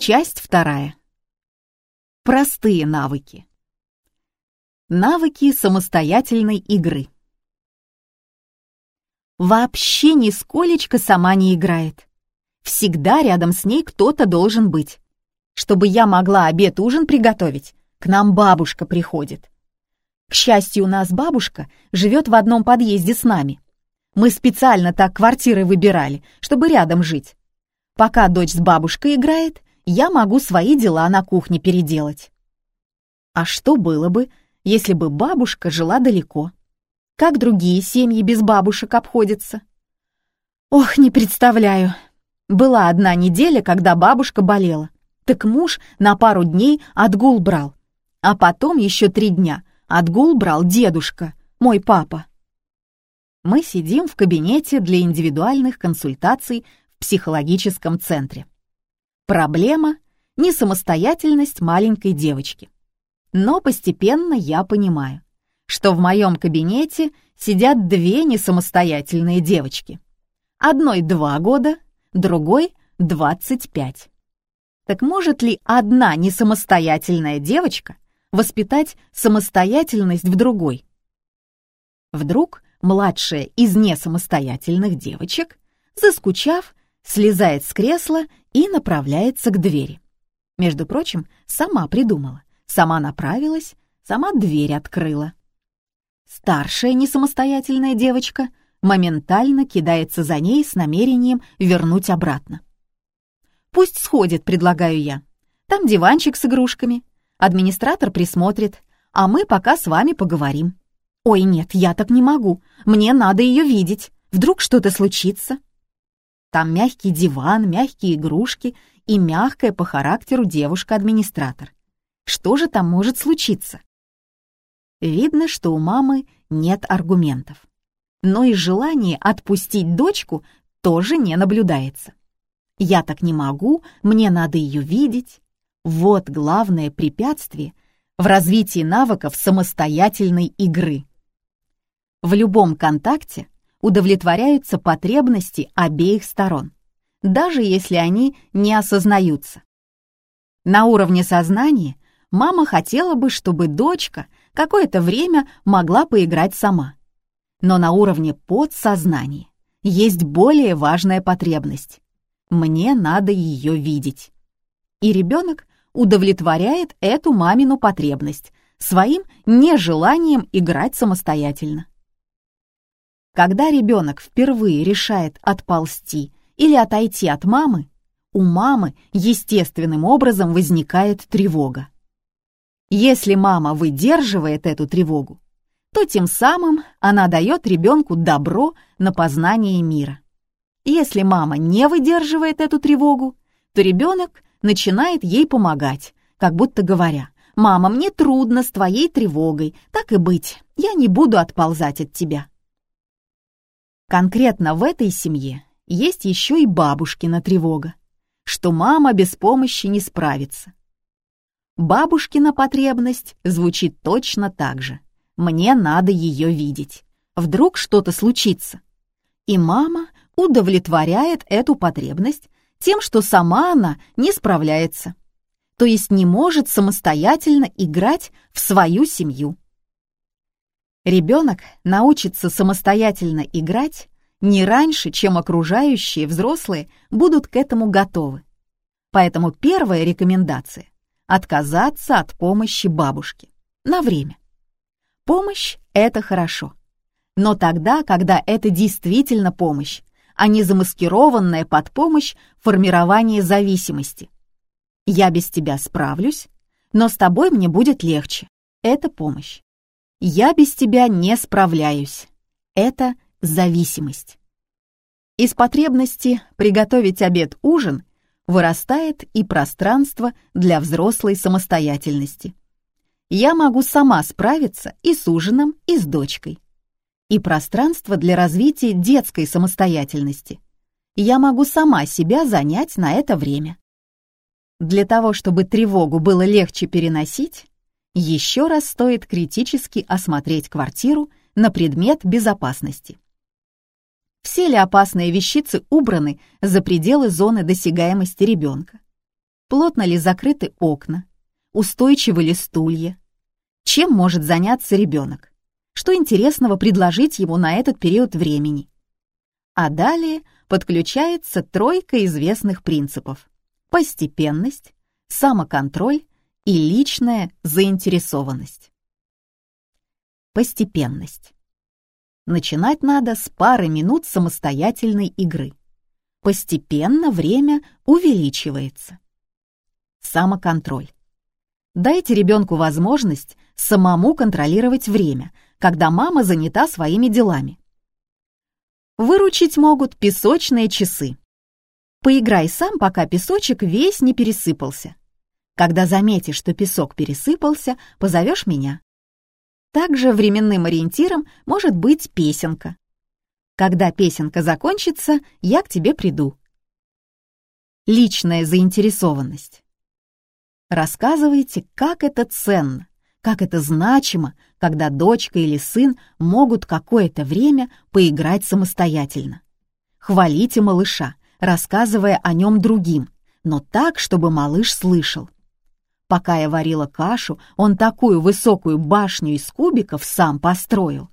Часть вторая. Простые навыки. Навыки самостоятельной игры. Вообще нисколечко сама не играет. Всегда рядом с ней кто-то должен быть. Чтобы я могла обед-ужин приготовить, к нам бабушка приходит. К счастью, у нас бабушка живет в одном подъезде с нами. Мы специально так квартиры выбирали, чтобы рядом жить. Пока дочь с бабушкой играет, я могу свои дела на кухне переделать. А что было бы, если бы бабушка жила далеко? Как другие семьи без бабушек обходятся? Ох, не представляю. Была одна неделя, когда бабушка болела. Так муж на пару дней отгул брал. А потом еще три дня отгул брал дедушка, мой папа. Мы сидим в кабинете для индивидуальных консультаций в психологическом центре. Проблема — не самостоятельность маленькой девочки. Но постепенно я понимаю, что в моем кабинете сидят две несамостоятельные девочки. Одной два года, другой — двадцать пять. Так может ли одна несамостоятельная девочка воспитать самостоятельность в другой? Вдруг младшая из несамостоятельных девочек, заскучав, слезает с кресла и направляется к двери. Между прочим, сама придумала, сама направилась, сама дверь открыла. Старшая несамостоятельная девочка моментально кидается за ней с намерением вернуть обратно. «Пусть сходит», — предлагаю я. «Там диванчик с игрушками. Администратор присмотрит, а мы пока с вами поговорим». «Ой, нет, я так не могу. Мне надо ее видеть. Вдруг что-то случится?» Там мягкий диван, мягкие игрушки и мягкая по характеру девушка-администратор. Что же там может случиться? Видно, что у мамы нет аргументов. Но и желание отпустить дочку тоже не наблюдается. Я так не могу, мне надо ее видеть. Вот главное препятствие в развитии навыков самостоятельной игры. В любом контакте удовлетворяются потребности обеих сторон, даже если они не осознаются. На уровне сознания мама хотела бы, чтобы дочка какое-то время могла поиграть сама. Но на уровне подсознания есть более важная потребность. Мне надо ее видеть. И ребенок удовлетворяет эту мамину потребность своим нежеланием играть самостоятельно. Когда ребенок впервые решает отползти или отойти от мамы, у мамы естественным образом возникает тревога. Если мама выдерживает эту тревогу, то тем самым она дает ребенку добро на познание мира. Если мама не выдерживает эту тревогу, то ребенок начинает ей помогать, как будто говоря, «Мама, мне трудно с твоей тревогой, так и быть, я не буду отползать от тебя». Конкретно в этой семье есть еще и бабушкина тревога, что мама без помощи не справится. Бабушкина потребность звучит точно так же. Мне надо ее видеть. Вдруг что-то случится. И мама удовлетворяет эту потребность тем, что сама она не справляется, то есть не может самостоятельно играть в свою семью. Ребенок научится самостоятельно играть не раньше, чем окружающие взрослые будут к этому готовы. Поэтому первая рекомендация — отказаться от помощи бабушки на время. Помощь — это хорошо. Но тогда, когда это действительно помощь, а не замаскированная под помощь формирование зависимости. Я без тебя справлюсь, но с тобой мне будет легче. Это помощь. Я без тебя не справляюсь. Это зависимость. Из потребности приготовить обед-ужин вырастает и пространство для взрослой самостоятельности. Я могу сама справиться и с ужином, и с дочкой. И пространство для развития детской самостоятельности. Я могу сама себя занять на это время. Для того, чтобы тревогу было легче переносить, Еще раз стоит критически осмотреть квартиру на предмет безопасности. Все ли опасные вещицы убраны за пределы зоны досягаемости ребенка? Плотно ли закрыты окна? Устойчивы ли стулья? Чем может заняться ребенок? Что интересного предложить ему на этот период времени? А далее подключается тройка известных принципов. Постепенность, самоконтроль и личная заинтересованность. Постепенность. Начинать надо с пары минут самостоятельной игры. Постепенно время увеличивается. Самоконтроль. Дайте ребенку возможность самому контролировать время, когда мама занята своими делами. Выручить могут песочные часы. Поиграй сам, пока песочек весь не пересыпался. Когда заметишь, что песок пересыпался, позовешь меня. Также временным ориентиром может быть песенка. Когда песенка закончится, я к тебе приду. Личная заинтересованность. Рассказывайте, как это ценно, как это значимо, когда дочка или сын могут какое-то время поиграть самостоятельно. Хвалите малыша, рассказывая о нем другим, но так, чтобы малыш слышал. Пока я варила кашу, он такую высокую башню из кубиков сам построил.